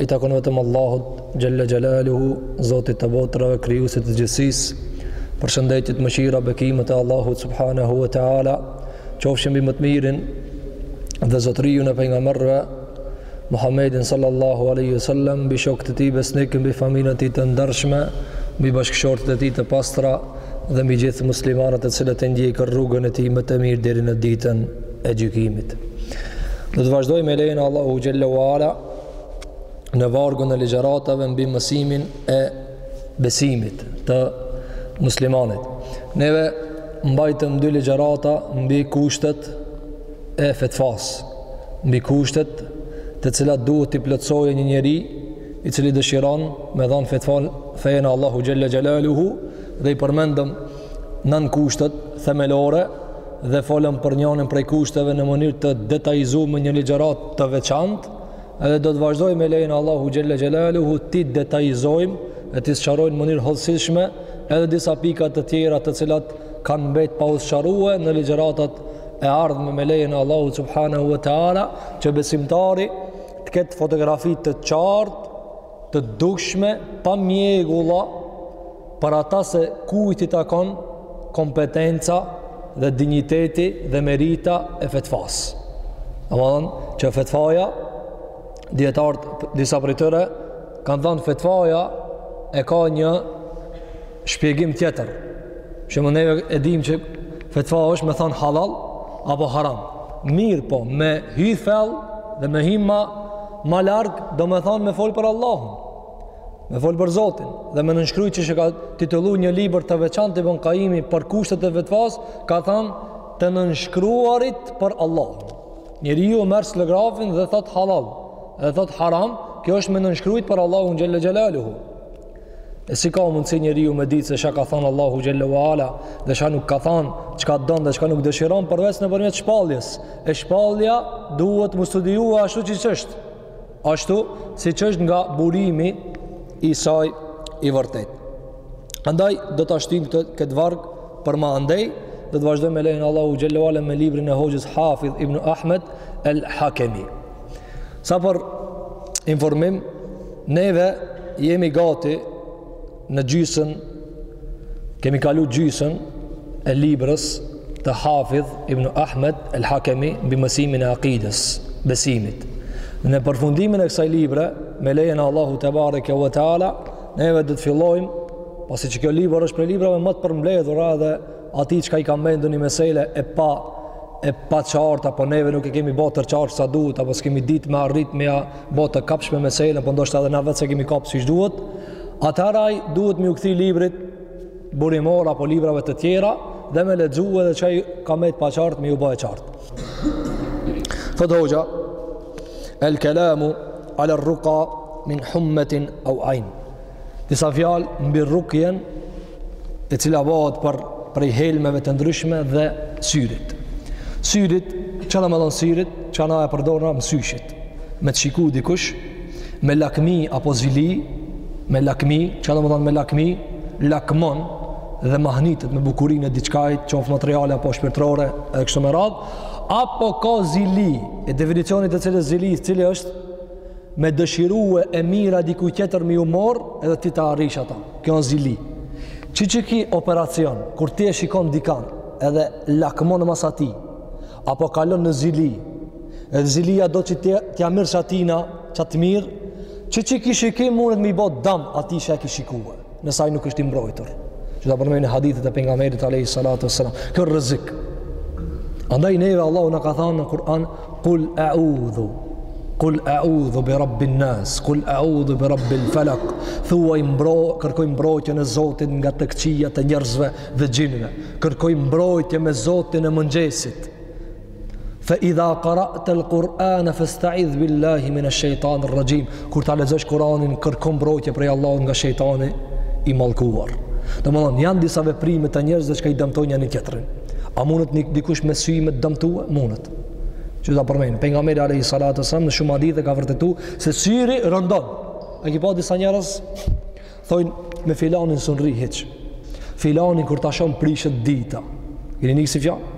I takon vetëm Allahut xhalla xhalaluhu, Zotit të botrave, krijuesit të gjithësisë. Përshëndetjet, mëshira, bekimet e Allahut subhanahu wa taala qofshin mbi më të mirin dhe zotëriun e pejgamberëve Muhammedin sallallahu alaihi wasallam mbi shokët e tij besnik mbi familjen e tij të ndershme mbi bashkëshortët e tij të pastra dhe mbi gjithë muslimanët të cilët e ndjekin rrugën e tij më të mirë deri në ditën e gjykimit. Do të vazhdojmë me lejen e Allahut xhelle ue ala në vargun e ligjëratave mbi mësimin e besimit të muslimanit. Neve mbajtëm dy ligjërata mbi kushtet e fetfasë, mbi kushtet të cilat duhet t'i plotësojë një njeri i cili dëshiron me dhanë fetfa në fenë e Allahut xhalla xhelaluhu dhe i përmendëm nanë kushtet themelore dhe folëm për njanin prej kushteve në mënyrë të detajzuar me një ligjëratë të veçantë edhe do të vazhdojmë me lejen e Allahut xhelle xhelaluhu t'i detajizojmë e t'i sqarojmë në mënyrë të hollësishme edhe disa pika të tjera të cilat kanë mbet pa u sqarue në ligjëratat e ardhme me lejen e Allahut Subhanahu Wa Teala që besimtari të ketë fotografi të qartë të dukshme pa mjegulla për ata se kujt i takon kompetenca dhe dinjiteti dhe merita e fetfasë. Domethënë që fetfaja, dijetarët disa prej tyre, kanë thënë fetfaja e ka një Shpjegim tjetër, sepse neve e dim që fetfa është me thanë halal apo haram. Mirëpo, me hy thellë dhe me hy ma, ma larg, domethanë me folë për Allahun, me folë për Zotin, dhe me nënshkru siç e ka titullu një libër të veçantë Ibn Kajimi për kushtet e fetfasë, ka thanë të nënshkruarit për Allahun. Njeriu merr stilografin dhe thotë halal, dhe thotë haram, kjo është me nënshkrujt për Allahun xhelle xhelaluhu E si ka mundësi njeriu me ditë se çka ka thanë Allahu xhelle ue ala dhe çka nuk ka thanë, çka don dhe çka nuk dëshiron përveç nëpërmjet shpalljes. E shpallja duhet me u studiue ashtu siç është. Ashtu siç është nga burimi i saj i vërtetë. Andaj do ta shtyjmë këtë, këtë varg për ma andej do të vazhdojmë me lejen e Allahut xhelle ue ala me librin e hoxhës Hafidh ibn Ahmed el Hakemi. Sa për informim, neve jemi gati në gjysën, kemi kalu gjysën e librës të Hafidh ibn Ahmed el Hakemi mbi mësimin e akides, besimit. Në përfundimin e kësaj libre, me lejen e Allahut tebareke ue teala, neve do të fillojmë, pasi që kjo libër është prej librave ma të përmbledhura dhe Atij çka i ka mbet ndonjë mesele e pa e paqartë, apo neve nuk e kemi bo të qartë sa duhet, apo s'kemi ditë me arrit me ia bo të kapshme meselen, apo ndoshta edhe na vetë s'e kemi kapë siç duhet, atëherë duhet me iu kthy librit burimor apo librave të tjera dhe me lexu edhe çka i ka mbet e paqartë me iu bo e qartë. Thot hoxha, el kelamu ala rruka min hummetin au ajn. Disa fjalë mbi rukjen e cila bëhet për prej helmeve të ndryshme dhe syrit. Syrit, ça domethënë syrit, ça na e përdorim mësyshit. Me të shiku dikush, me lakmi apo zili, me lakmi, ça domethënë me lakmi, lakmon dhe mahnitet me bukurinë e diçkajt, qoftë materiale apo shpirtërore, edhe kështu me radhë, apo ka zili, e definicioni i cilës zili, cili është me dëshirue e mira dikuj tjetër me iu marrë edhe ti ta arrish ata. Kjo ân zili. Qiky operacion, kur ti e shikon dikan edhe lakmon mas atij, apo kalon në zili, edhe zilia do që t'ia mirrsh atina, qat të mirë, qiky shikim mundet me i bo dam atij që e ki shikue. nëse ai nuk është i mbrojtur. Qeta e përmendin hadithet e pejgamberit alayhi salatu wasalam. Ka rrezik. Andaj neve Allahu na ka thënë në Kur'an kul a'udhu Kul a'udhu bi rabbin nas, kul a'udhu bi rabbil falaq. Thuaj mbro, kërkoj mbrojtje në Zotin nga të këqijat e njerëzve dhe xhinëve. Kërkoj mbrojtje me Zotin e mëngjesit. Fa idha qara'ta al-Qur'an fasta'idh billahi min ash-shaytan ar-rajim. Kur ta lexosh Kur'anin, kërko mbrojtje prej Allahut nga shejtani i mallkuar. Domthon janë disa veprime të njerëzve që e dëmtojnë njëri-tjetrin. A mundet dikush me sy me dëmtue? Mundet. Qeta e përmend Pejgamberi alayhi salatu sallam në shumë hadithe e ka vërtetuar se syri rëndon. A ki pa disa njerëz Thojnë, me filanin s'un rri hiç. Filanin kur ta shoh m'prishet dita. Ki ndi kësi fjalë?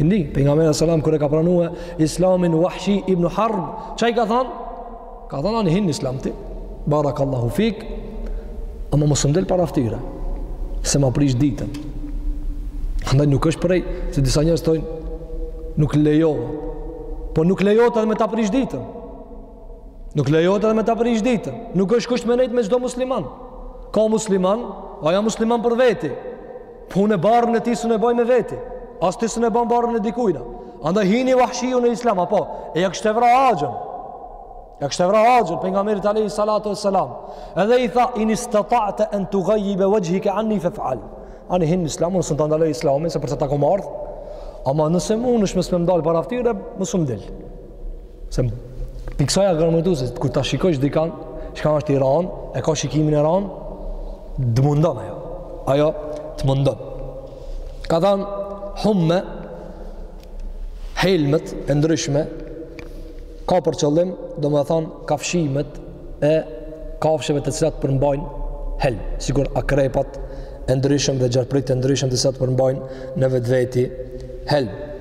Ki ndi, pejgamberi alejhi selam, kur e ka pranue, islamin wahshi ibn harb, ça i ka thanë? Ka thanë, ani hin n'islam ti, barak Allahu fik, ama mos më del para ftyre, se ma prish ditën. Andaj nuk është prej, se disa njerëz thojnë, nuk lejohet, po nuk lejohet edhe me ta prish ditën. Nuk lejohet edhe me ta prish ditën. Nuk është kusht me nejt me çdo musliman. Ka musliman, ai â musliman për veti. Po unë barrën e tij s'un e baj me veti. As ti s'un e ban barrën e dikujt. Andaj hini wahshiu në islam ama ia kishte vra axhën. Ia kishte vra axhën pejgamberit alayhi salatu wassalam. Edhe i tha in istata'ta an tughayiba wajhaka anni faf'al. Ani hin n'islam un s'un ta ndaloj islamin se për sa ta komardh. Ama nëse mundesh mos me m'dal para ftyre, mos më del. Se piksoja gërmëtusit, kur ta shikojsh dikan, çka është i ranë, e ka shikimin e ranë, të mundon ajo. Ajo të mundon. Ka thanë, humme, helmet e ndryshme, ka për qëllim, domethanë, kafshimet e kafshëve të cilat përmbajnë helm, sikur akrepat e ndryshme dhe gjarprit e ndryshme të cilat përmbajnë në vetveti helm.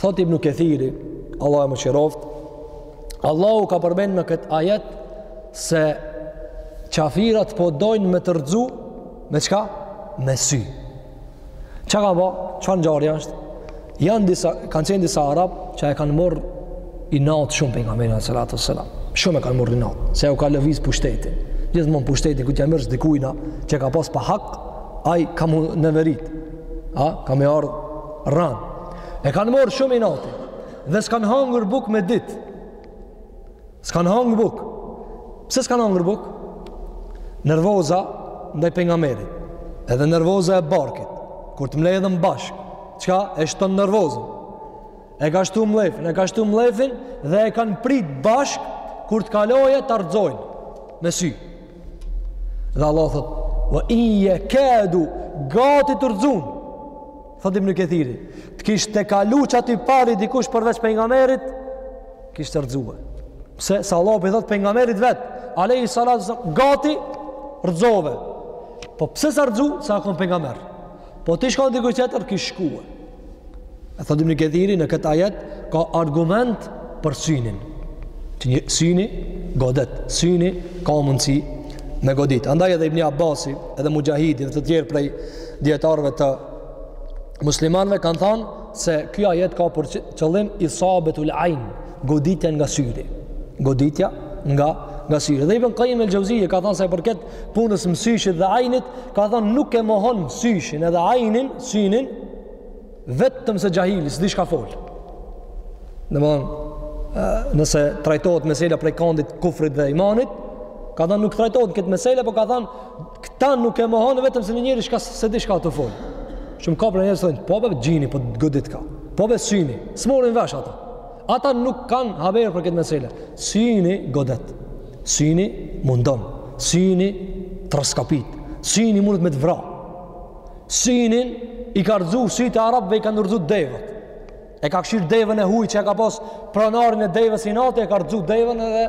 Thot Ibn Kethiri, Allahu e mëshiroftë, Allahu ka përmen në këtë ajet se qafirat po dojnë me të rëzu me çka? Me sy. Ça ka ba? Çfarë ngjarje ashtë? Janë disa, kanë qenë disa arab që e kanë morë inat shumë pejgamberin alejhi salatu selam. Shumë e kanë morë inat, se jau ka lëviz pushtetin. Gjithmonë pushtetin, kur t'ia merrsh dikujna që ka pas pa hak, ai ka m'u neveritë. A, ka me i ardhë ranë. E kanë morë shumë inati. Dhe s'kanë hangër buk me ditë. S'kanë hangër buk. Pse s'kanë hangër buk? Nervoza ndaj pengamerit. Edhe nervoza e barkit. Kur të mledhen bashkë. Çka e shton nervozën? E ka shtu mllefin, e ka shtu mllefin dhe e kanë prit bashkë kur të kalojë ta rrzojnë. Me sy. Dhe Allah thot, "Wa in yakadu gati t'rrzun." Thot Ibn Kethiri, "Të kishte kalu qaty pari dikush përveç pejgamberit, kishte rrzue." Pse? Se Allahu i thot pejgamberit vet, alayhi salatu wasallam, "Gati rrzove." Po pse s'a rrzu? Se a kon pejgamber. Po t'ish kon dikush tjetër, kish shkue. E thotë Ibn Kethiri në këtë ajet ka argument për synin. Që një syni godet, syni ka mundësi me godit. Andaj edhe Ibn Abasi, edhe Muxhahidi dhe të tjerë prej dijetarëve të muslimanve kanë thanë se ky ajet ka për qëllim isabetul ajn, goditja nga syri. Goditja nga, nga syri. Dhe Ibn Kajim el Xheuzi ka thanë sa i përket punës msyshit dhe ajnit, ka thonë nuk e mohon msyshin edhe ajnin, synin, vetëm se xhahili, s'di çka fol. Domethonë, nëse trajtohet mesela prej kondit kufrit dhe imanit, ka thonë nuk trajtohet këtë mesela, po ka thonë këta nuk e mohon vetëm se një njeri çka s'e di çka a tu fol. Shumë ka prej njerëzve thonë, po be xhini, po godit ka, po be syni, s'morrin vesh ata. Ata nuk kanë haber për këtë mesele. Syni godet, syni mundon, syni t'rraskapit, syni mundet me të vra. Syni i ka rëzu, sytë e arabëve i kanë rëzu devet. E ka kqyrë devën e huj që e ka pas pronarin e devës inat, e ka rëzu devën edhe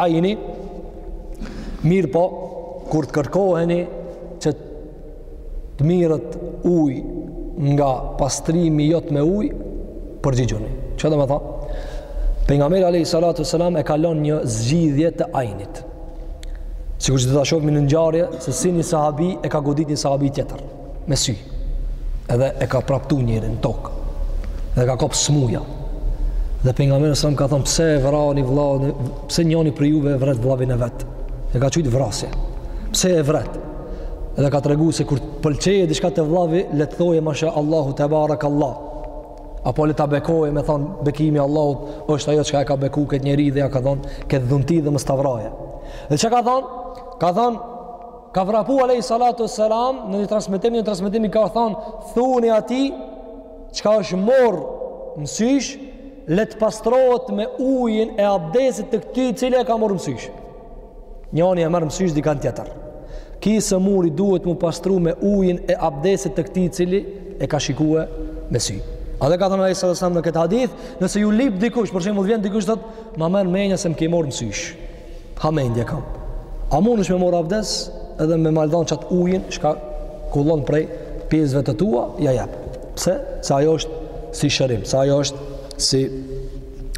Ajni, mirëpo, kur të kërkoheni që të mirret ujë nga pastrimi jot me ujë, përgjigjuni. Çka domethanë? Pejgamberi alejhi salatu selam e ka lon një zgjidhje të ajnit. Sikur që do ta shofmi në ngjarje, se si një sahabi e ka godit një sahabi tjetër. me sy. Edhe e ka praptu njërin në tokë. Dhe e ka kap smuja. Dhe pejgamberi a.s. ka thonë, pse e vrani vllanë, pse njëni prej juve e vret vllavin e vet. E ka qujt vrasje. Pse e vret. Dhe ka tregu se kur pëlqen diçka te vllavi, le të thojë mashaAllahu tebarekAllah. Apo le ta bekojë me thonë, bekimi Allahut është ajo çka e ka beku këtë njeri dhe ja ka dhonë këtë dhunti dhe mos ta vrajë. Dhe çka ka thonë? Ka thonë, Ka vrapu alejhi salatu selam në një transmetim, në transmetim i ka thonë, thuni atij, çka është morë mësysh, le të pastrohet me ujin e abdesit të këtij i cili e ka morë mësysh. Njani e merr mësysh dikan tjetër. Ky i sëmuri duhet m'u pastru me ujin e abdesit të këtij i cili e ka shikue me sy. Edhe ka thonë alejhi salatu selam në këtë hadith, nëse ju lip dikush, për shembull vjen dikush, thotë, ma merr menja se më ke morë mësysh. Hamendje kam. A mundesh me mor abdes edhe me ma dhon qat ujin, çka kullon prej pjesëve të tua, ja jap. Pse? Se ajo është si shërim, se ajo është si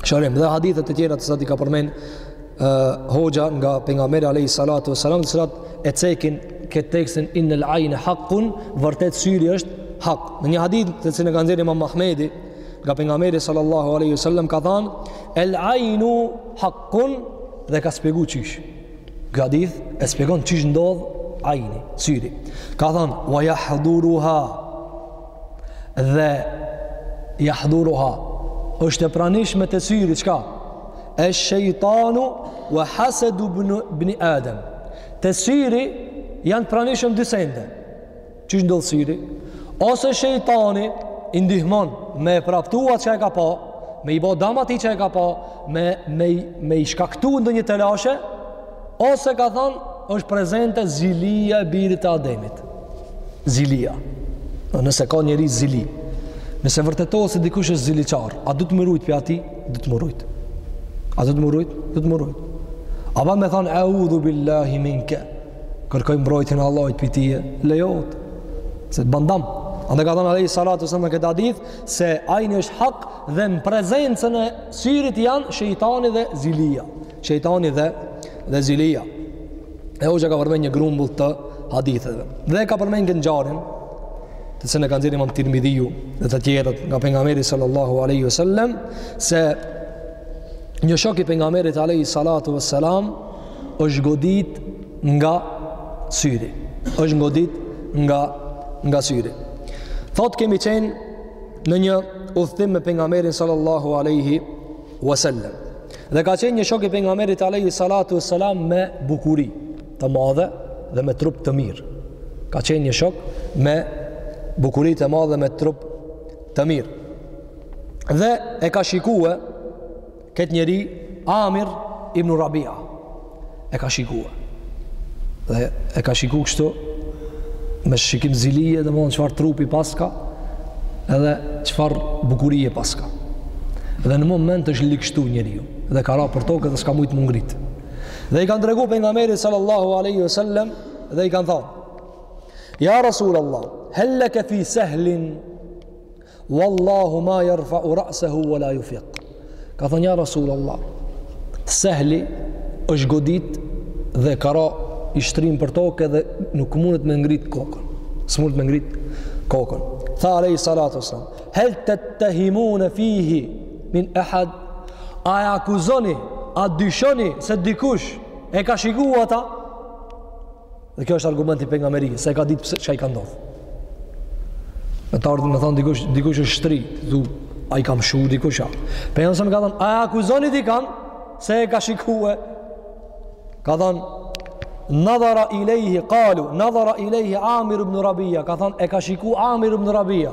shërim. Dhe hadithet e tjera të cilat i ka përmen uh, hoxha nga pejgamberi alejhi salatu ve selam, të cilat e cekin këtë tekstin innel ajne hakkun, vërtet syri është hak. Në një hadith të cilin e ka nxjerr imam Ahmedi, nga pejgamberi sallallahu aleyhi sallam, ka thanë, el ajnu hak, Kun dhe ka spjegu qysh. Ky hadith e spjegon qysh ndodh ajni, syri. Ka thonë, wa jahduruha dhe jahduruha. është e pranishme te syri, çka? Esh-shejtanu wa hasedu bni Adem. Te syri janë pranishëm dy sende. Qysh ndodh syri? Ose shejtani i ndihmon me e praptu atë që e ka pa, me i bo dam atij që e ka pa, me, me, me i shkaktu ndonjë telashe, ose ka thonë, është prezente zilia e birit të Ademit. Zilia. Nëse ka njeri zili. Nëse vërtetohet se dikush është ziliqar, a duhet m'u rujt prej atij? Duhet m'u rujt. A duhet m'u rujt? Duhet m'u rujt. A ban me thonë, eudhu billahi minke, kërkoj mbrojtjen e Allahut për ti, lejohet. S'e ban dam. Andaj ka thënë alejhi salatu sallam në këtë hadith se ajni është hak dhe në prezencën e syrit janë shejtani dhe zilia. Shejtani dhe dhe zilia. E hoxha ka përmend një grumbull të haditheve. Dhe ka përmend ngjarjen të cilën e ka nxjerrë Imam Tirmidhiu dhe të tjerët nga pejgamberi sallallahu alaihi wasallam se një shok i pejgamberit alaihi salatu wassalam është godit nga syri është godit nga nga syri thot kemi qenë në një udhëtim me pejgamberin sallallahu alaihi wasallam dhe ka qenë një shok i pejgamberit alaihi salatu wasalam me bukuri të madhe dhe me trup të mirë ka qenë një shok me bukuri të madhe me trup të mirë dhe e ka shikue Këtë njeri, Amir ibn Rabia, e ka shikua. Dhe e ka shiku kështu, me shikim zilije, domethënë çfarë trupi paska, edhe çfarë bukurije paska. Dhe në moment është ligështu njeriu, dhe ka ra për toke dhe s'ka mujtë m'u ngrit. Dhe i kanë tregu pejgamberit sallallahu aleyhi sallem, dhe i kanë thonë, Ja Rasul Allah, hel leke fi sehlin, Wallahi ma yarfa'u ra'sahu wa la yufiq. Ka thënë ja Rasulullah. Sehli është godit dhe ka ra i shtrim për tokë dhe nuk mundet me ngrit kokën. S'mundet me ngrit kokën. Tha alejhi salatu sallam, hel tettehimune fihi min ehad, a e akuzoni, a dyshoni se dikush e ka shiku ata? Dhe kjo është argument i pejgamberit, se e ka ditë pse çka i ka ndodhur. Me të ardhë me thonë dikush, dikush është shtri, du, a i kam shu dikush, a. Pejgamberi ka thonë, a e akuzoni dikan, se e ka shikue. Ka thonë, nadhara ilejhi, kalu, nadhara ilejhi Amir ibn Rabija, ka thonë, e ka shiku Amir ibn Rabija.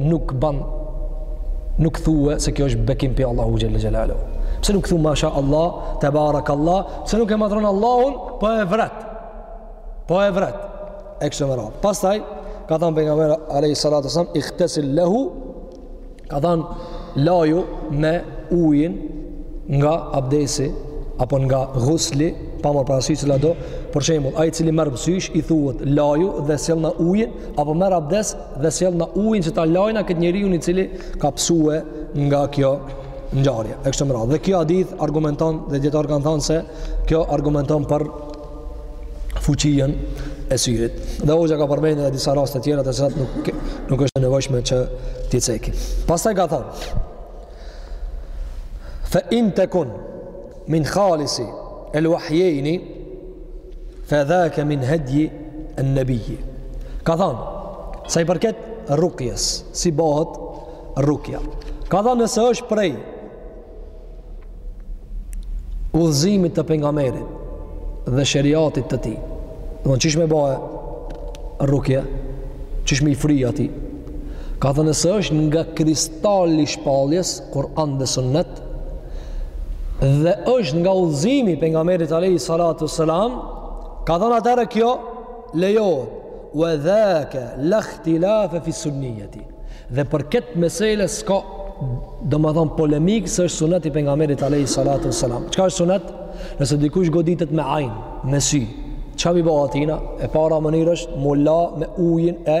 nuk ban, nuk thue se kjo është bekim prej Allahu xhel-le xhelaluhu pse nuk thue masha Allah tebarak Allah pse nuk e madhëron Allahun po e vret po e vret e kështu me radhë pastaj ka thanë pejgamberi alejhi salatu selam igtesil lehu ka thanë laju me ujin nga abdesi apo nga ghusli pa marrë parasysh cilado për shembull ai i cili merr mësysh i thuhet laju dhe sjellna ujin apo merr abdes dhe sjellna ujin që ta lajna këtë njeriun i cili ka pësue nga kjo ngjarje. E kështu me radhë. Dhe kjo hadith argumenton dhe dijetarët kanë thënë se kjo argumenton për fuqinë e syrit. Dhe hoxha ka përmendur edhe disa raste tjera të cilat nuk nuk është e nevojshme që t'i cekim. Pastaj ka thënë: Fa in takun Min khalisi el wahjejni fe dhake min hedji en nebiji. Ka thanë, sa i përket rukjes, si bahet rukja. Ka thanë nëse është prej udhëzimit të pejgamberit dhe sheriatit të tij, domethënë qysh me ba rukje, qysh me i fry atij. Ka thanë nëse është nga kristali i shpalljes, Kur'an dhe sunnet, dhe është nga udhëzimi i pejgamberit alayhi salatu wasalam ka thënë atëherë kjo lejohet wa dhaka la ikhtilaf fi sunniyati dhe për këtë mesele s'ka domethanë polemikë se është sunet i pejgamberit alayhi salatu wasalam çka është sunet? nëse dikush goditet me ajn, me sy çka me i ba atina? e para mënyrë është m'u la me ujin e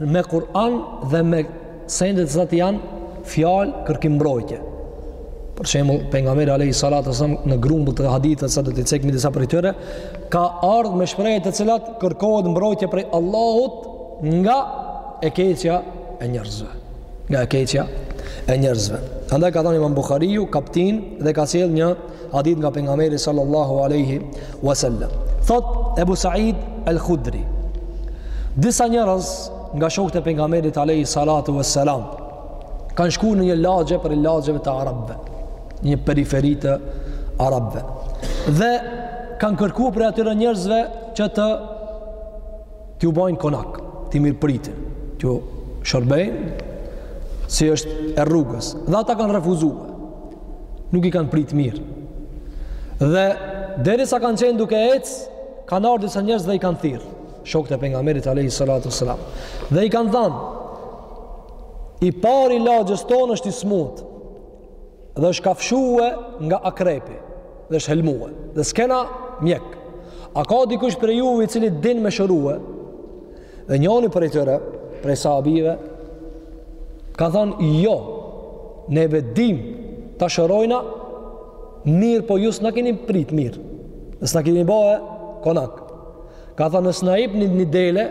me Kur'an dhe me sende të cilat janë fjalë kërkim mbrojtje. Për shembull, pejgamberi alejhi salatu selam në grumbull të haditheve, ca do t'i cekmi disa prej tyre, ka ardhë me shprehje të cilat kërkohet mbrojtje prej Allahut nga e keqja e njerëzve. Nga e keqja e njerëzve. Andaj ka thanë Imam Buhariu, kaptinë dhe ka sjell një hadith nga pejgamberi sallallahu alaihi wasallam. Thotë Ebu Said al-Khudri. Disa njerëz nga shokët e pejgamberit alaihi salatu wassalam kanë shku në një lagje prej lagjeve të arabëve, një periferi të arabëve. Dhe kanë kërku prej atyre njerëzve që të t'ju bajnë konak, t'i mirëpritin, t'ju shërbejnë si është e rrugës. Dhe ata kanë refuzue. nuk i kanë pritë mirë. Dhe derisa kanë qenë duke ecë, kanë ardhë disa njerëz dhe i kanë thirrë shokët e pejgamberit alayhi salatu wasalam. Dhe i kanë thënë i pari i lagjes tonë është i smutë dhe është kafshue nga akrepi dhe është helmue dhe s'kena mjek a ka dikush prej jush i cili din me shërue Dhe njoni prej tyre, prej sahabëve, kanë thanë, jo, ne ve dimë ta shërojna, mirëpo ju s'na keni pritë mirë, dhe s'na keni bo konak. Kanë thanë, nëse na ipni një, një dele,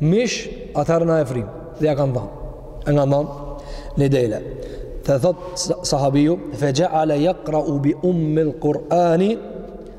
mish, atëherë na e fryjmë, dhe ja kanë dhanë, ja kanë dhanë një dele. Dhe thotë sahabiju, fe xheale jakrau bi ummil Kur'ani,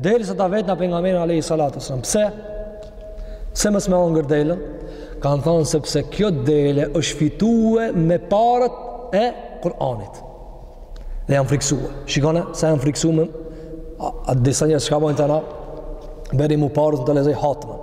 Derisa ta vetna pejgamberin alejhi salatu selam. Pse? Pse mos me angër delen? Kanë thanë sepse kjo dele është fitue me paret e Kur'anit. Dhe janë friksue. Shikone, sa janë friksue me... A, a disa njerëz shka bojnë te na? Bjerim ti paret e të lexoj hatmen.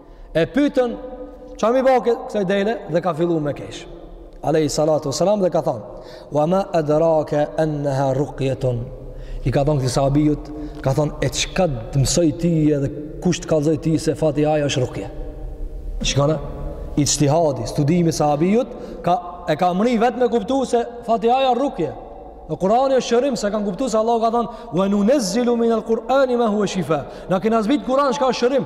E pytën, çka m'i bo kësaj dele dhe ka fillu me kesh. Alehi salatu salam dhe ka thonë, wa ma edrake enneha rukjetun. I ka thonë këti sahabijut, ka thonë, e çka të mësoi ty edhe kush të kallzoi ty se Fatihaja është rukje. Shikone, ixhtihadi, studimi sahabijut, ka, e ka mrri vetë me kuptu se Fatihaja është rukje. Kurani është shërim se kanë kuptuar se Allahu ka thënë: "Wa nunzilu min al-Qur'ani ma huwa shifa." Na kena zbrit Kur'an çka është shërim.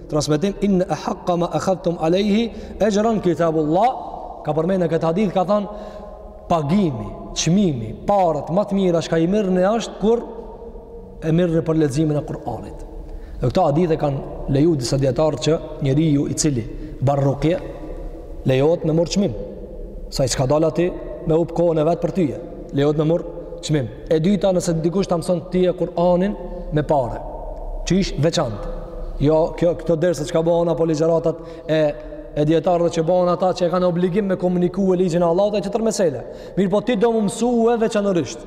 Transmetim in ahqqa ma akhadtum alayhi ajran kitabullah ka përmend këtë hadith ka thanë pagimi, çmimi, paret ma të mira çka i merrni është kur e merrni për leximin e Kur'anit. Dhe me këtë hadith e kanë leju disa dijetarë që njeriu i cili ban rukje lejohet me morr çmim. Se ai çka dal ati me hup kohën e vet për tyje. Lejohet me mor çmim. E dyta nëse dikush ta mëson tyje Kur'anin me pare. Qysh veçantë. Jo, jo këto derse çka bëhen apo ligjëratat e e dijetarëve që bëhen ata që e kanë obligim me komunikue ligjin e Allahut ajo tjetër mesele. Mirëpo ti do me mësue veçanërisht.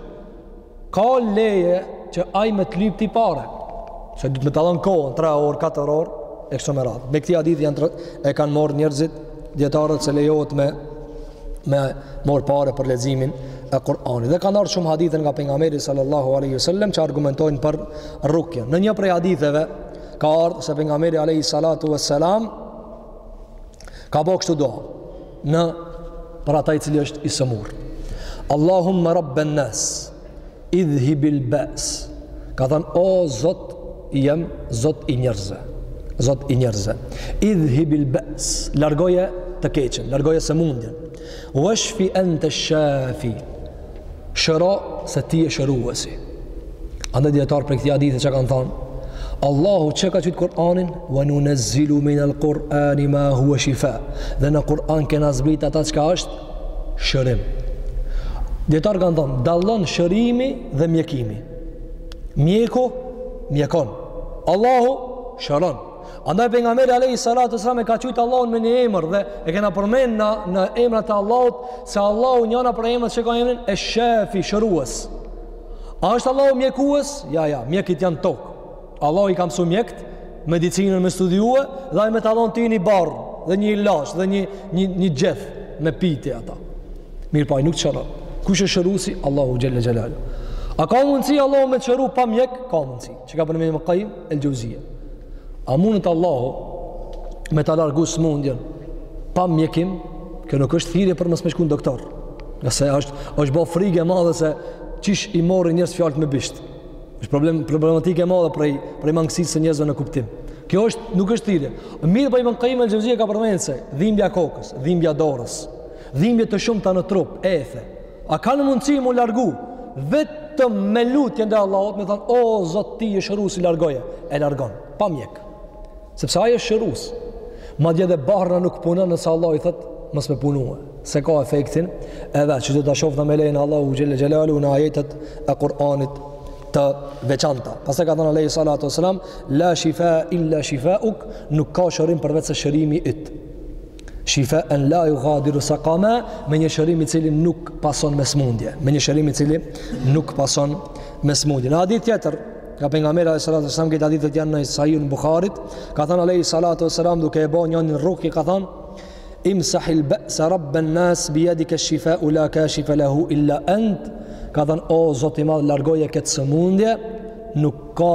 Ka leje që ai me të lyp ty pare. Se do ta lon kohën 3 orë, 4 orë e kështu me radhë. Me këtë hadith janë e kanë marrë njerëzit dijetarët se lejohet me me mor pare për leximin e Kur'anit. Dhe kanë ardh shumë hadithe nga pejgamberi sallallahu alaihi wasallam që argumentojnë për rukjen. Në një prej haditheve ka ardh se pejgamberi alaihi salatu wassalam ka ba kështu duanë për atë i cili është i sëmur. Allahumma rabban nas idhhibil ba's ka thanë o zot i jem zot i njerëzve zot i njerëzve idhhibil ba's largoje të keqen largoje sëmundjen washfi anta shafi shëro se ti je shëruesi andaj dijetarët për këtë hadith çka kanë thanë Allahu që ka qujt Kur'anin wa nunazzilu min al-Qur'ani ma huwa shifa dhe në Kur'an kena zbrit ata çka është shërim. Dijetarët kanë thonë, dallon shërimi dhe mjekimi. Mjeku, mjekon. Allahu, shëron. Andaj pejgamberi Alejhi Salatu Wassalam e ka qujt Allahun me një emër dhe e kena përmen në, në emrat e Allahut se Allahu njëna prej emrave që ka emrin e Shafi shërues. A është Allahu mjekues? Ja, ja, mjekit janë në tokë. Allahu i ka mësu mjekt, medicinën me studiue, dhe ai me ta dhon ty një bar, dhe një ilaç, dhe një, një, një gjeth me pi ti ata. Mirëpo ai nuk të shëron. Kush është shërusi? Allahu xhele xhelaluhu. A ka mundësi Allahu me të shëru pa mjek? Ka mundësi. Çka përmen Ibn Kajim El Xhevzije. A mundet Allahu me ta largu sëmundjen pa mjekim? Kjo nuk është thirrje për mos me shku në doktor. Se është, është bo frigë e madhe se qysh i morrin njerëz fjalët me bisht. Është problem problematikë e madhe prej mangësisë së njerëzve në kuptim. Kjo është nuk është thirrje. Mirëpo Ibn Kajim el-Xheuzije ka përmendur se dhimbja kokës, dhimbja dorës, dhimbje të shumta në trup, ethe. A kanë mundësi mu largu vetëm me lutje ndaj Allahut, me thënë o Zot ti je shëruesi largoje, e largon pa mjek. Sepse ai është shërues. Madje edhe barna nuk punon nëse Allahu i thotë mos me punue. S'e ka efektin, edhe që do ta shohna me lejen e Allahut xhele xhelaluhu në ajetet e Kur'anit të veçanta. Pastaj ka thënë alejhi salatu ue selam, la shifa illa shifauk, nuk ka shërim përveç se shërimi yt. Shifaen la jugadiru sekama, me një shërim i cili nuk pason me smundje. Me një shërim i cili nuk pason me smundje. Në hadith tjetër, nga Pejgamberi a.s. Këto hadithet janë në Sahihun e Buhariut, ka thënë alejhi salatu ue selam duke e bo njanin rukje, ka thënë, imsahil be'se rabben nas bijedike shifau la kashife lehu illa ent, ka thënë, o Zot i madh, largoje këtë sëmundje, nuk ka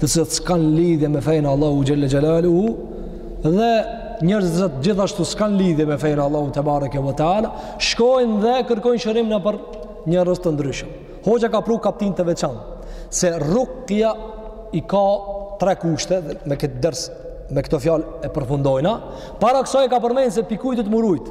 të cilat s'kanë lidhje me fenë e Allahut xhele xhelaluhu, dhe njerëzët gjithashtu s'kanë lidhje me fenë e Allahut tebareke ve teala, shkojnë dhe kërkojnë shërim nëpër njerëz të ndryshëm. Hoxha ka pru kaptinë të veçantë, se rukja i ka tre kushte, dhe me këtë ders, me këto fjalë e përfundojna, para kësaj ka përmend se prej kujt duhet mu rujt,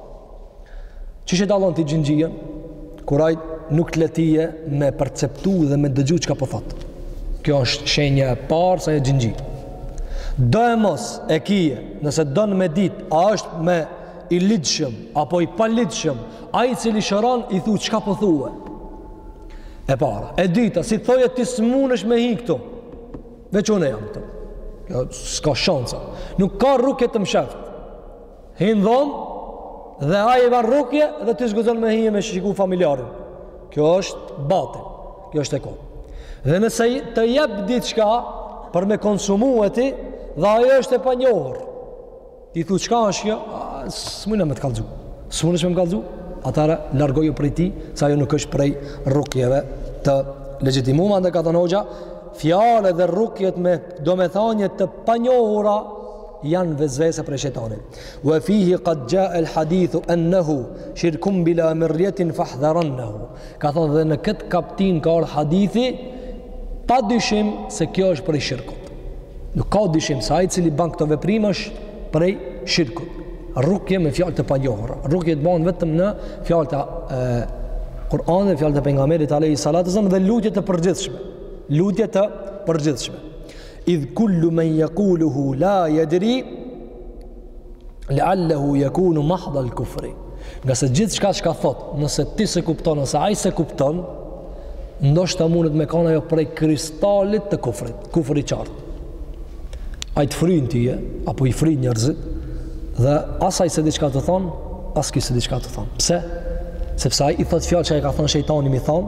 Qysh e dallon ti xhinxhien, kur ai nuk të le tye me perceptu dhe me dëgju çka po thotë. Kjo është shenja e parë se a nji xhinxhi. Doemos e kije, nëse don me dit, a është me i ligjshëm, apo i paligjshëm, ai i cili shëron, i thu çka po thue. E para, e dyta, si thoje ti s'munesh me hi këtu, veç une jam këtu. Kjo s'ka shansa. Nuk ka rukje të msheftë. Hi në dhomë dhe ai i ban rukje dhe ti s'guxon me hi e me shiku familjarin. Kjo është batil. Kjo është e kotë. Dhe nëse të jep diçka për me konsumue ti dhe ajo është e panjohur. I thu çka është kjo? S'mujna me të kallzu. S'munesh me m'kallzu? Atëherë largoju prej tij, se ajo nuk është prej rukjeve të legjitimume. Andaj ka thënë hoxha, fjalët dhe rukjet me domethënie të panjohura janë vesvese prej shejtanit. Wa fihi qad jaa al hadith annahu shirkun bila mirjetin fahdharannahu. Ka thënë dhe në këtë kaptin ka ardhur hadithi pa dyshim se kjo është prej shirkut. Nuk ka dyshim se ai i cili bën këto veprime është prej shirkut. Rukje me fjalë të panjohura. Rukjet bëhen vetëm me fjalë të Kur'anit dhe fjalët e pejgamberit alayhi salatu wasallam dhe lutje të përgjithshme. Lutje të përgjithshme. Idh kullu men yaquluhu la yadri la'allahu yakunu mahdha al-kufri. Ngase gjithë çka, çka thot, nëse ti s'e kupton, nëse aj s'e kupton, ndoshta mundet me kon ajo prej kristalit të kufrit, kufri i qartë. Aj të fryn ty, apo i fryn njerzit, dhe as aj s'e di çka të thon, as ti s'e di çka të thon. Pse? Sepse aj i thot fjallë që i ka thon shejtani m'i thon,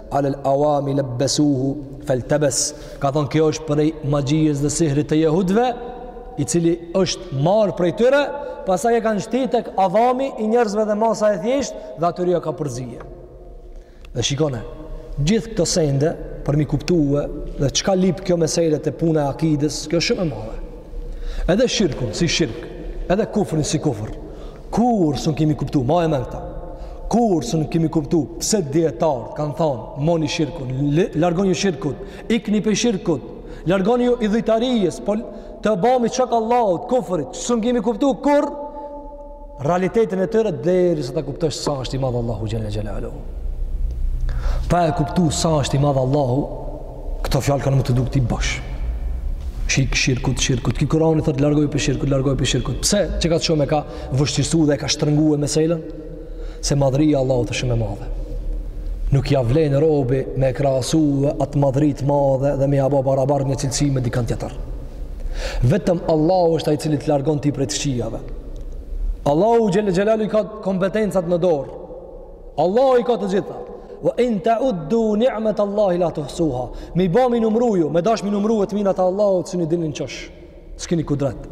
Alel awami lebbesuhu feltebes. Ka thonë kjo është prej magjijes dhe sihrit të jehudve, i cili është marrë prej tyre, pastaj e kanë shti te avami i njerëzve dhe masa e thjesht dhe atyre ja ka përzie. Dhe shikone, gjithë këto sende për m'i kuptue dhe çka lyp kjo mesele e puna e akides, kjo shumë e madhe. Edhe shirkun, si shirk, edhe kufrin, si kufr. Kurrë s'un kemi kuptu, maje mend këta. Kurrë s'un kemi kuptu pse dietarët kanë thënë, moni shirkun, largonju shirkut, ikni pi shirkut, largonju idhujtarijes, pi të bamit shok Allahut, kufrit, s'un kemi kuptu kurrë realitetin e tyre derisa ta kuptosh sa është i madh Allahu xhel-le xhelaluhu. Pa e kuptu sa është i madh Allahu, Këto fjalë kanë me t'u dukë ty bosh. Shik shirkut, shirkut. Ky Kurani thotë largoju pi shirkut, largoju pi shirkut. Pse? Që kaq shumë e ka vështirësu dhe e ka shtrëngue meselën? Se madhria e Allahut është shumë e madhe. Nuk ia vlen robi me e krahasu atë madhri të madhe dhe me ia bë barabar një cilësi me dikan tjetër. Vetëm Allahu është ai i cili të largon ti prej të këqijave. Allahu xhel-le xhelaluhu i ka kompetencat në dorë. Allahu i ka të gjitha. Wa in ta'uddu ni'mat Allahi la tuhsuha. Me i ba m'i numru ju, me dash m'i numrue të mirat e Allahut, s'un i dilni n'qosh. S'keni kudret.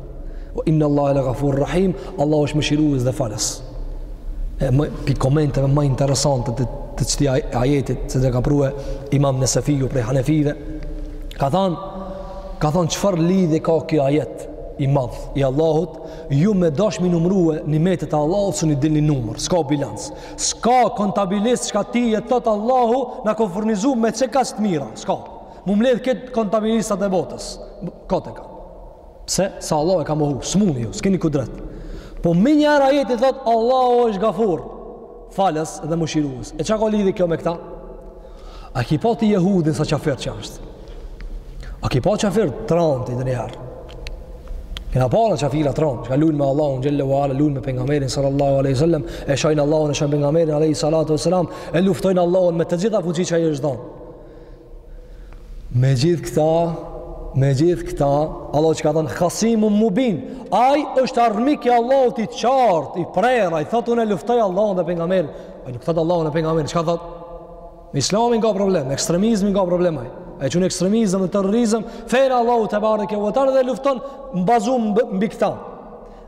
Wa inna Allaha la ghafur rahim. Allahu është mëshirues dhe falës. E një pi komenteve më interesante të qëtij ajetit që e ka prue Imam Nesafiu prej Hanefive. Ka thënë ka thënë çfarë lidhje ka ky ajet i madh i Allahut Ju me dash m'i numrue nimetet e Allahut s'un i dilni numër, s'ka bilanc, s'ka kontabilist çka ti e thotë Allahu na ka furnizu me qekaq të mira, s'ka. M'u mledhë krejt kontabilistat e botës, kot e ka. Pse? Se Allahu e ka mohu, s'muni ju, s'keni kudret. Po menjëherë ajeti thotë, Allahu është gafur, Falës dhe mëshirues. E çka ka lidhje kjo me këta? A ki pa ti jehudin sa qafir që është? A ki pa qafir t'rand ti ndonjëherë? Kena pa na qafira t'rand, që lujnë me Allahun xhel-le ve ala, lujnë me pengamerin sallallahu aleyhi we sallam, e shajnë Allahun, e shajnë pengamerin aleyhi salatu we sallam, e luftojnë Allahun me të gjitha fuqitë që i është dhanë. Me gjithë këta, me gjithë këta, Allahu çka ka thënë, khasimun mubin, aj është armik i Allahut i qartë, i prerë, ai thotë unë e luftoj Allahun dhe pejgamberin, aj nuk thotë Allahun dhe pejgamberin, çka thotë? Islamin e ka problem, ekstremizmin e ka problem aj, e qun ekstremizm dhe terrorizm, fenë e Allahut tebareke ve teala dhe e lufton bazum mbi këta.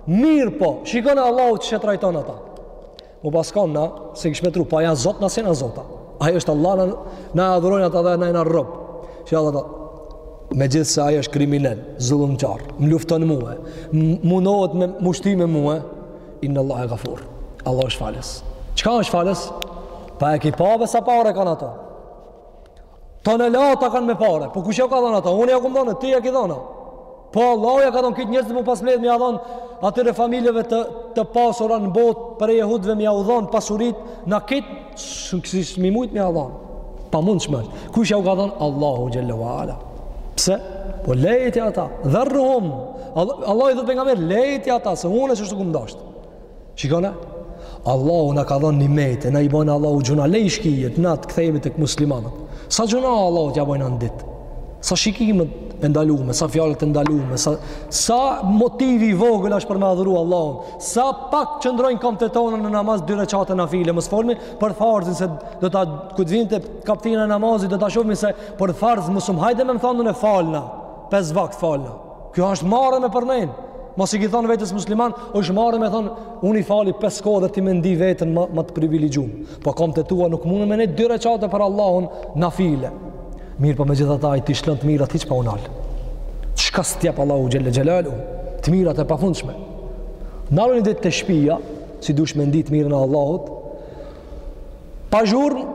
Mirëpo, shikone Allahun qysh i trajton ata. Me u pas konë na, s'e kishim tru, pa janë zot, na s'jena zota. Ai është Allah, na e adhurojmë ata dhe na jena rob. Që Allahu tha, me gjithë se ai është kriminel, zullumqar, më lufton mue, munohet me mushtime mue, innallahe gafur. Allah është falës. Çka është falës? Po a e ki pa dhe sa pare kanë ata. Tonelata kanë me pare, po kush ja ka dhënë ata? Unë ja kam dhënë, ti ja ke dhënë. Po Allahu ja ka dhënë krejt njerëzit me u pas mbledh me ja dhënë atyre familjeve të të pasura në botë prej jehudëve me ja u dhënë pasurit na krejt s'kishim mujt me ja dhënë. Pamundshme. Kush ja u ka dhënë? Allahu xhel-le ve ala. Pse? Po lejti ata, dherhum. Allahu i thotë pejgamberit, lejti ata se unë qashtu kum dasht. Shikona, Allahu na ka dhonë nimete, na i bojmë Allahut gjyna, le shkijet, na të kthehemi tek muslimanët. Sa gjyna Allahut ja bojna në ditë? Sa shikimet e ndalume, sa fjalët e ndalume, sa, sa motivi i vogël është për me adhuru Allahun, sa pak qëndrojnë komtë tona në namaz dy reqate nafile, mos folmi për farzin se do ta, kur të vimë te kaptina e namazit, do ta shofmi se për farz mos um hajde me më thanë unë falna, pes vakt falna. Kjo është marre me përmen. Masi i ki thonë vetes musliman, është marre me thonë, unë i fali pes kohë dhe ti me ndi veten më, më të privilegjum. Po komtë tua nuk mundë me nejt dy reqate për Allahun nafile. Mirëpo megjithatë ai t'i lshon të mirat hiç pa u nalë. Çka s'të jep Allahu xhel-le xhelaluhu, të mirat e pafundshme. Nalu ni ditë te shpia, si dush me ndi të mirën e Allahut, pa zhurmë,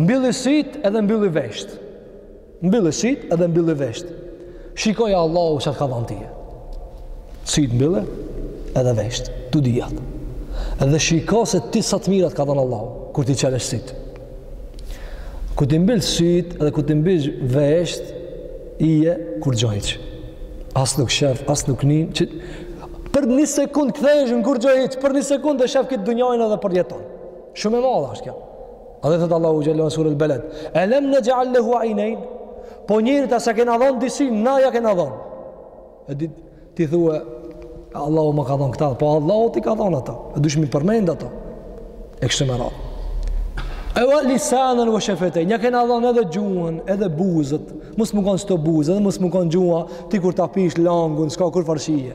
mbylli sytë edhe mbylli veshtë. Mbylli syt edhe mbylli vesht. Shikoj Allahu çka t'ka dhënë ti. Syt mbylli edhe vesht, të dyjat. Edhe shiko se ti sa të mira t'ka dhënë Allahu kur t'i çelësh syt. Kur t'i mbyll syt edhe kur t'i mbyll vesht, je kurgjo hiç. As nuk shef, as nuk nin, që për një sekund kthehesh në kurgjo hiç, për një sekund e shef këtë dunjën edhe përjeton. Shumë e madhe është kjo. Edhe thotë Allahu xhel-le në suren El Beled, elem nexhal lehu ajnejn, po njerit a s'ja kena dhonë dy sy, na ja kena dhonë. E di, ti thue, Allahu m'i ka dhonë këta, po Allahu t'i ka dhonë ata, e dush me i përmendë ata, e kështu me radhë. E ve lisanen ve shefetejn, ja kena dhonë edhe gjuhën, edhe buzët, mos me konë këto buzë, edhe mos me konë gjuha, ti kur ta pish langun, s'ka kur farshije.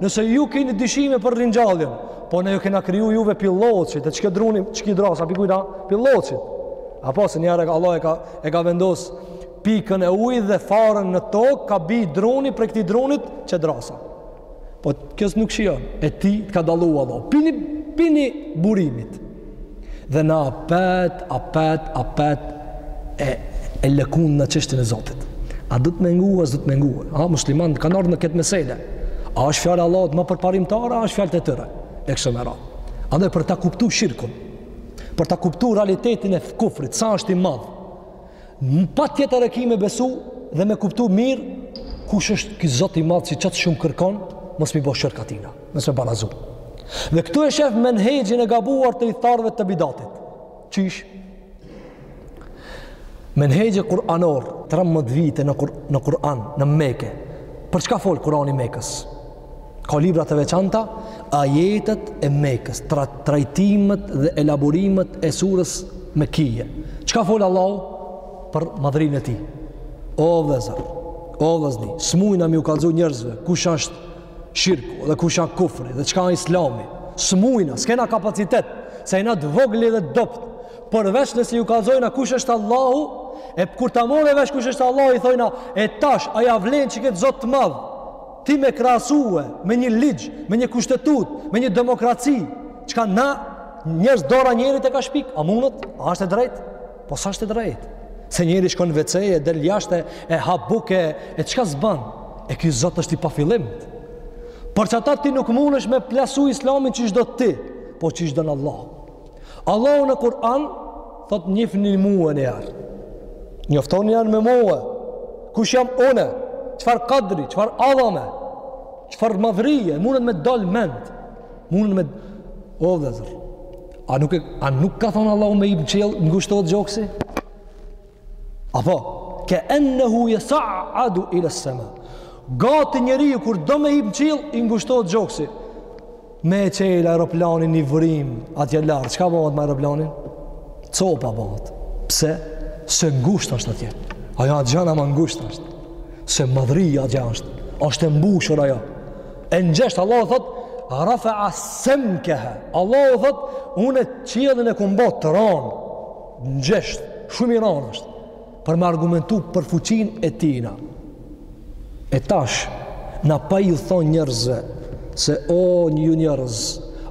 Nëse ju keni dyshime për ringjalljen, po ne ju kena kriju juve pi lloçit, e qe ky druni, qe kjo drasa, pi kujna, pi lloçit. Apo se njëherë Allahu e ka e ka vendos pikën e ujit dhe farën në tokë, ka bi druni prej këtij drunit qe drasa. Po kjo nuk shijon, e ty të ka dallu Allah. Pi ni, pi ni burimit. Dhe na apet, apet, apet e, e lëkun në çështjen e Zotit. A do të mengu, a s'do të mengu. A, musliman, kanë ardh në këtë mesele. A është fjala e Allahut ma përparimtare, a është fjalët e tyre. E kështu me radhë. Andaj për ta kuptu shirkun, për ta kuptu realitetin e kufrit, sa është i madh. Patjetër e ki me besu dhe me kuptu mirë, kush është ky Zot i madh që qaq shumë kërkon, mos mi bo shirk atina. Mos me barazu. Dhe këtu e shef menhexhin e gabuar të ithtarëve të bidatit. Qysh? Menhexhi kuranor, 13 vite në, kur, në Kur'an, në Meke. Për çka fol Kur'ani i Mekës? Ka libra të veçanta, ajetet e Mekës, tra, trajtimet dhe elaborimet e surës mekije. Çka fol Allahu? Për madhërinë e tij. O vëllezër, o vllazni, s'mujna me u kallzu njerëzve, kush është shirku dhe kush a kufri dhe çka është islami. S'mujna, s'kena kapacitet, se jena të vogli dhe të dobt. Përveç nëse ju kallzojna kush është Allahu, e kur ta marrin vesh kush është Allahu i thojna, e tash a ja vlen që këtë Zot të madh. Ti me krahasue, me një ligj, me një kushtetutë, me një demokraci, çka na njerëz dora njerit e ka shpik, a mundet, a është e drejtë? Po sa është e drejtë? Se njeri shkon n'veceje, del jashtë, e ha bukë, e çka s'ban? E ky Zot është i pafillimt. Për qata ti nuk mundesh me plasu islamin qysh do ti, po qysh don Allahu. Allahu në Kur'an, thot njifni mue njëherë. Njoftohuni njëherë me mue. Kush jam une? Çfarë kadri? Çfarë adhame? Çfarë madhërie? Mundet me dalë mend. Mundet me... O vëllezër. A nuk, e, a nuk ka thonë Allahu me hip n'qiell ngushtohet gjoksi? Apo, ke ennehu jesa'adu ilessema. Gati njeriu kur do me hip n'qiell, i ngushtohet gjoksi. Me e çel aeroplanin ni vrimë, atje lart, çka bohet me aeroplanin? Copa bohet. Pse? Se ngusht është atje. Aja gjana ma ngusht është. Se madhëria atje është. është e mbushur ajo. E ngjeshtë, Allahu thot, rafea semkeha. Allahu thot, une qiellin e kum bo të ranë, ngjeshtë, shumë i ranë është, për me argumentu për fuqinë e tina. E tash, na pa ju thonë njerëzve, se o ju njerëz,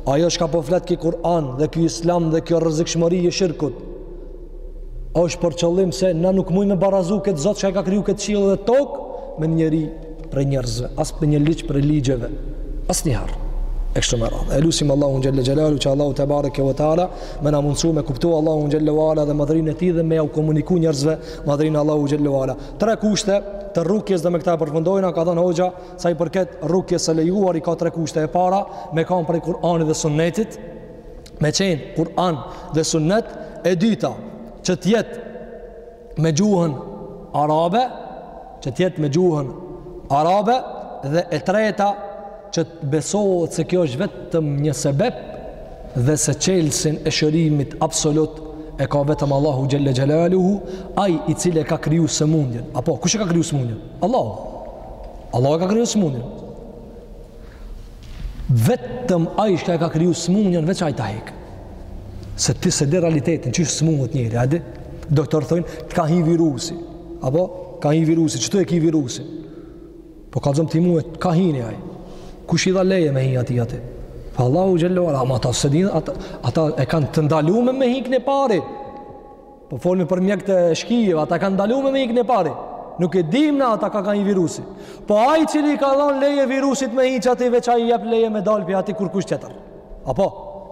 ajo çka po flet ky Kur'an dhe ky Islam dhe kjo rrezikshmëri e shirkut, është për qëllim se na nuk mund me barazu këtë Zot që e ka kriju këtë qiell dhe tokë me një njeri prej njerëzve, as me një ligj prej ligjeve. Asnjëherë. E kështu me radhë. E lusim Allahun xhelle xhelaluhu që Allahu te bareke ve teala me na mundsu me kuptu Allahun xhelle ue ala dhe madhrinë e tij dhe me jau komuniku njerëzve madhrinë e Allahut xhelle ue ala. Tre kushte të rukjes dhe me këta e përfundojna ka thënë hoxha sa i përket rukjes së lejuar i ka tre kushte e para me kanë prej Kur'anit dhe Sunnetit me qenë Kur'an dhe sunnet, e dyta që të jetë me gjuhën arabe, që të jetë me gjuhën arabe dhe e treta që të besohet se kjo është vetëm një sebep dhe se çelësin e shërimit absolut e ka vetëm Allahu xhelle xhelaluhu, ai i cili e ka kriju sëmundjen. Apo kush e ka kriju sëmundjen? Allahu. Allahu e ka kriju sëmundjen. Vetëm ai që e ka kriju smunjën, veç ai ta hek. Se ti s'e di realitetin, qysh smuhet njeri, a di? Doktorët thojnë, të ka hi virusi. Apo, ka hi virusi, qysh e ki virusi? Po ta zëmë t'i smuet ka hi ai. Kush i dha leje me hi ai aty? Po Allahu xhelle ue ala, ama ata s'e din, ata, ata e kanë të ndalume me hi kne pari. Po folim për mjekët shkije, ata e kanë ndalume me hi kne pari. Nuk e dimë na ata ka kanë virusi. Po ai që i ka dhënë leje virusit me hi qaty veç ai jep leje me dal pi aty kurkush tjetër. Apo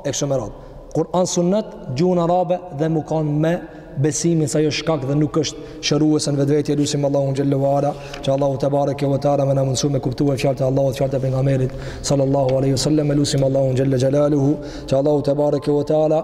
e kështu me radhë. Kur'an sunnet, gjuhën arabe dhe me kanë me besimin se ajo është shkak dhe nuk është shëruese në vetvete e lusim Allahun xhelle ue ala që Allahu te bareke ve teala me na mundsu me kuptu fjalët e Allahut fjalët e pejgamberit sallallahu alaihi wasallam lusim Allahun xhelle xhelaluhu që Allahu te bareke ve teala